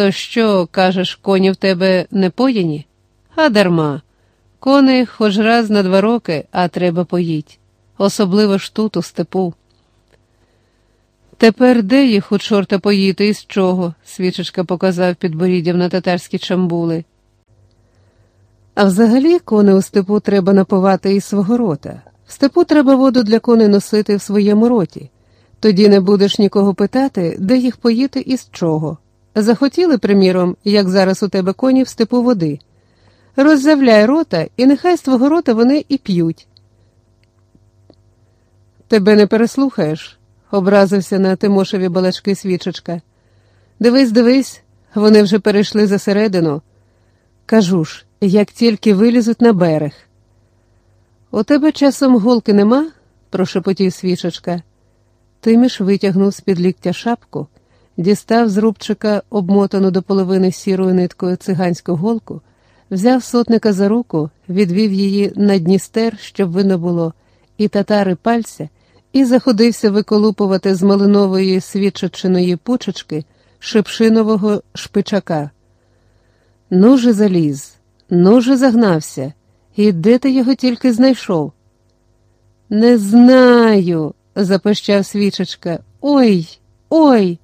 То що, кажеш, коні в тебе не поїні? А дарма. Коней хоч раз на два роки, а треба поїть, особливо ж тут, у степу. Тепер де їх у чорта поїти і з чого? свічечка показав підборіддям на татарські чамбули. А взагалі кони у степу треба напувати із свого рота. В степу треба воду для коней носити в своєму роті. Тоді не будеш нікого питати, де їх поїти і з чого. Захотіли, приміром, як зараз у тебе коні в степу води. Роззявляй рота, і нехай з твого рота вони і п'ють. Тебе не переслухаєш, образився на Тимошеві балачки свічечка. Дивись, дивись, вони вже перейшли за середину. Кажу ж, як тільки вилізуть на берег. У тебе часом голки нема? прошепотів свічечка. Тиміш витягнув з під ліктя шапку, дістав з рубчика обмотану до половини сірою ниткою циганську голку, взяв сотника за руку, відвів її на Дністер, щоб видно було, і татари пальця, і заходився виколупувати з малинової свічечиної пучечки шипшинового шпичака. Ну же заліз, ну же загнався, і де ти його тільки знайшов? Не знаю, запищав свічечка. Ой, ой,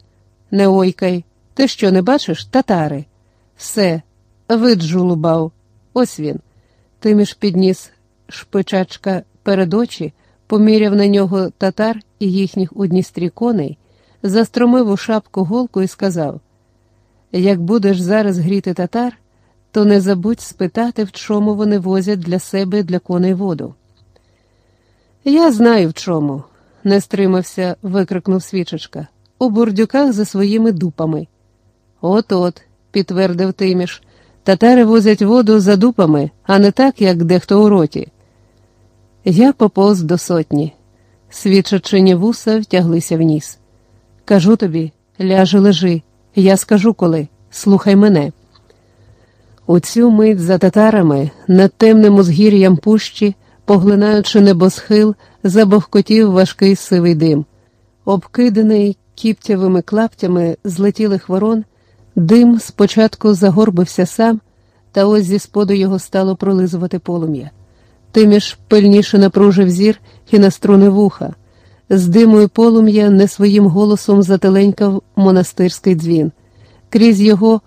не ойкай. Ти що, не бачиш, татари? Все, вид жулубав. Ось він. Тиміш підніс шпичачка перед очі, поміряв на нього татар і їхніх у коней, застромив у шапку голку і сказав: Як будеш зараз гріти татар, то не забудь спитати, в чому вони возять для себе для коней воду. Я знаю в чому, не стримався, викрикнув свічечка. У бурдюках за своїми дупами. От от, підтвердив Тиміш, татари возять воду за дупами, а не так, як дехто у роті. Я поповз до сотні. Свічачині вуса втяглися в ніс. Кажу тобі, ляжи, лежи, я скажу коли, слухай мене. У цю мить за татарами над темним узгір'ям пущі, поглинаючи небосхил, забовкотів важкий сивий дим. Обкиданий кіптявими клаптями злетілих ворон, дим спочатку загорбився сам, та ось зі споду його стало пролизувати полум'я. Тиміш пильніше напружив зір і наструнив вуха. З диму і полум'я не своїм голосом зателенькав монастирський дзвін. Крізь його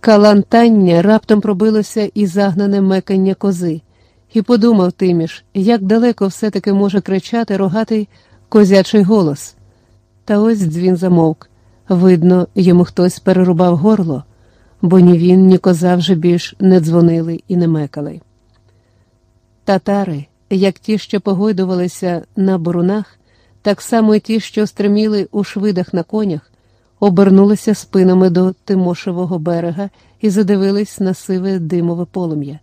калантання раптом пробилося і загнане мекання кози, і подумав Тиміш, як далеко все-таки може кричати рогатий козячий голос. Та ось дзвін замовк. Видно, йому хтось перерубав горло, бо ні він, ні коза вже більш не дзвонили і не мекали. Татари, як ті, що погойдувалися на борунах, так само і ті, що стриміли у швидах на конях, обернулися спинами до Тимошевого берега і задивились на сиве димове полум'я.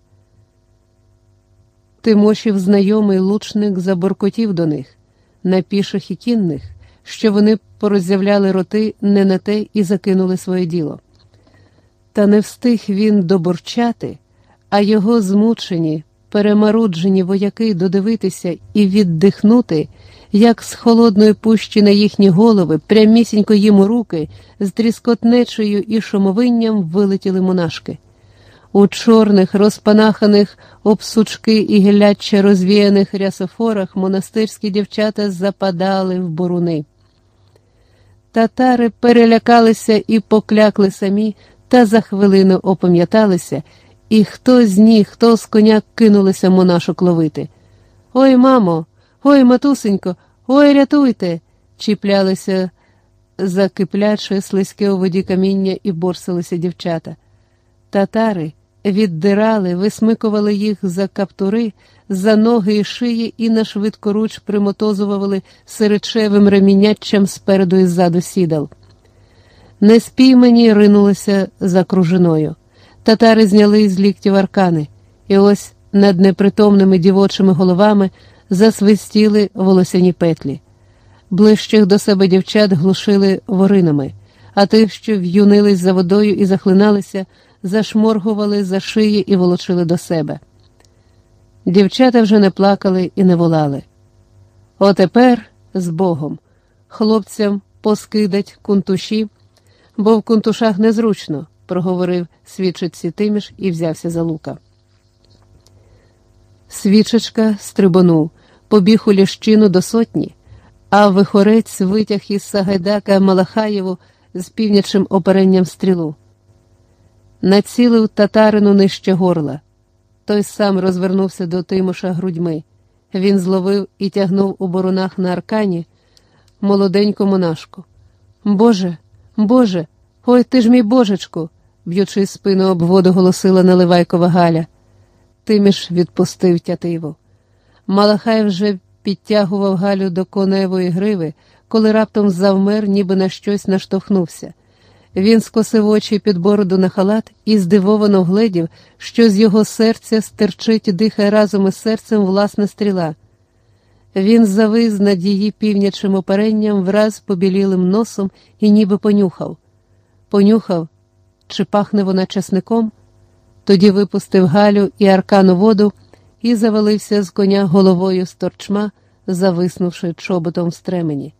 Тимошів знайомий лучник заборкотів до них, на піших і кінних, що вони пороззявляли роти не на те і закинули своє діло. Та не встиг він доборчати, а його змучені, перемаруджені вояки додивитися і віддихнути, як з холодної пущі на їхні голови, прямісінько їм у руки, з тріскотнечею і шумовинням вилетіли монашки. У чорних, розпанаханих обсучки і гіляче розвіяних рясофорах монастирські дівчата западали в боруни. Татари перелякалися і поклякли самі, та за хвилину опам'яталися, і хто з ніг, хто з коня кинулися монашок ловити. Ой, мамо, ой, матусенько, ой, рятуйте, чіплялися за слизьке у воді каміння і борсилися дівчата. Татари віддирали, висмикували їх за каптури, за ноги і шиї і на швидкоруч примотозували сиречевим реміняччям спереду і ззаду сідал. Неспіймані ринулися за кружиною. Татари зняли з ліктів аркани, і ось над непритомними дівочими головами засвистіли волосяні петлі. Ближчих до себе дівчат глушили воринами, а тих, що в'юнились за водою і захлиналися, зашморгували за шиї і волочили до себе. Дівчата вже не плакали і не волали. Отепер з Богом, хлопцям поскидать кунтуші, бо в кунтушах незручно, проговорив свідчиці Тиміш і взявся за лука. Свічечка стрибонув, побіг у лящину до сотні, а вихорець витяг із Сагайдака Малахаєву з півнячим оперенням стрілу. Націлив татарину нижче горла. Той сам розвернувся до Тимоша грудьми. Він зловив і тягнув у боронах на аркані молоденьку монашку. Боже, Боже, ой ти ж мій божечку, б'ючи спину об воду, голосила Наливайкова Галя. Тиміш відпустив тятиву. Малахай вже підтягував Галю до коневої гриви, коли раптом завмер, ніби на щось наштовхнувся. Він скосив очі під бороду на халат і здивовано вгледів, що з його серця стерчить дихає разом із серцем власна стріла. Він завис над її півнячим оперенням враз побілілим носом і ніби понюхав. Понюхав, чи пахне вона часником, тоді випустив Галю і аркану воду і завалився з коня головою з торчма, зависнувши чоботом в стремені.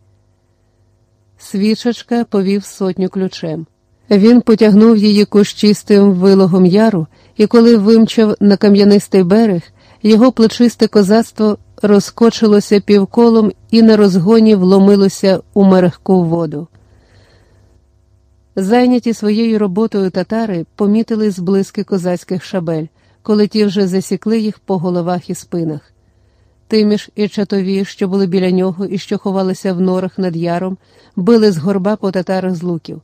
Свічечка повів сотню ключем. Він потягнув її кущистим вилогом яру, і коли вимчав на кам'янистий берег, його плечисте козацтво розкочилося півколом і на розгоні вломилося у мерехку воду. Зайняті своєю роботою татари помітили зблиски козацьких шабель, коли ті вже засікли їх по головах і спинах. Тиміш і чатові, що були біля нього і що ховалися в норах над яром, били з горба по татарах з луків.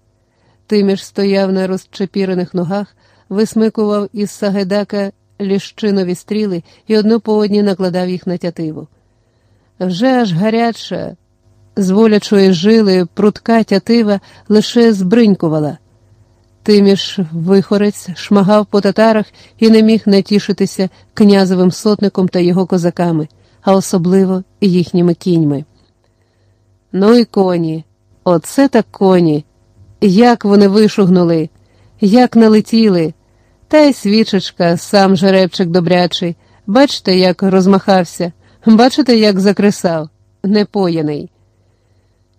Тиміш стояв на розчепірених ногах, висмикував із Сагайдака ліщинові стріли і одну по одній накладав їх на тятиву. Вже аж гаряча, з волячої жили прутка тятива лише збринькувала. Тиміш вихорець шмагав по татарах і не міг натішитися князевим сотником та його козаками, а особливо їхніми кіньми. Ну і коні, оце так коні. Як вони вишугнули, як налетіли, та й свічечка, сам жеребчик добрячий. Бачите, як розмахався, бачите, як закресав, непояний.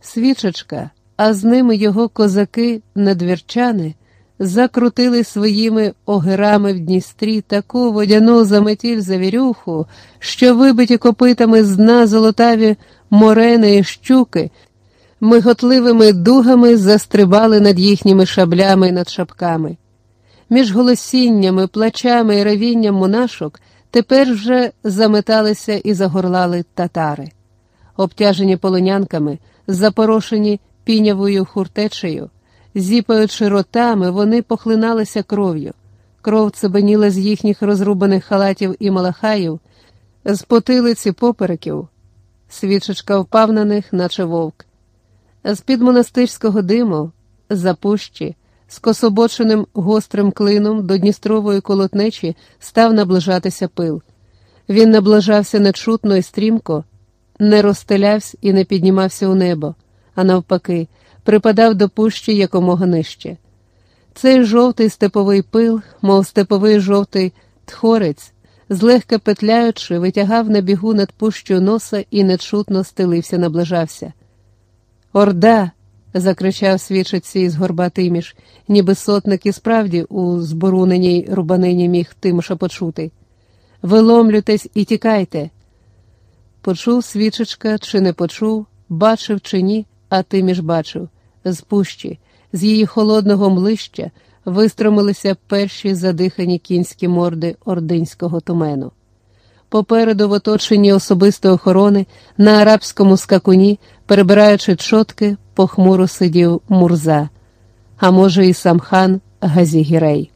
Свічечка, а з ними його козаки надвірчани закрутили своїми огирами в Дністрі таку водяну заметіль завірюху, що вибиті копитами з дна золотаві морени і щуки, миготливими дугами застрибали над їхніми шаблями і над шапками. Між голосіннями, плачами і ревінням монашок тепер вже заметалися і загорлали татари. Обтяжені полонянками, запорошені пінявою хуртечею, зіпаючи ротами, вони похлиналися кров'ю. Кров цебеніла з їхніх розрубаних халатів і малахаїв, з потилиці попереків. Свічечка впав на них, наче вовк. З під монастирського диму, за пущі, з кособоченим гострим клином до Дністрової колотнечі став наближатися пил. Він наближався нечутно і стрімко, не розстелявся і не піднімався у небо, а навпаки, припадав до пущі якомога нижче. Цей жовтий степовий пил, мов степовий жовтий тхорець, злегка петляючи, витягав на бігу над пущою носа і нечутно стелився, наближався. Орда! закричав свідчиці із горба Тиміш, ніби сотник і справді у зборуненій рубанині міг Тимоша почути. Виломлюйтесь і тікайте. Почув свічечка, чи не почув, бачив чи ні, а Тиміш бачив з пущі, з її холодного млища вистромилися перші задихані кінські морди ординського тумену. Попереду, в оточенні особистої охорони, на арабському скакуні, перебираючи чотки, похмуро сидів Мурза, а може, і сам хан Газігірей.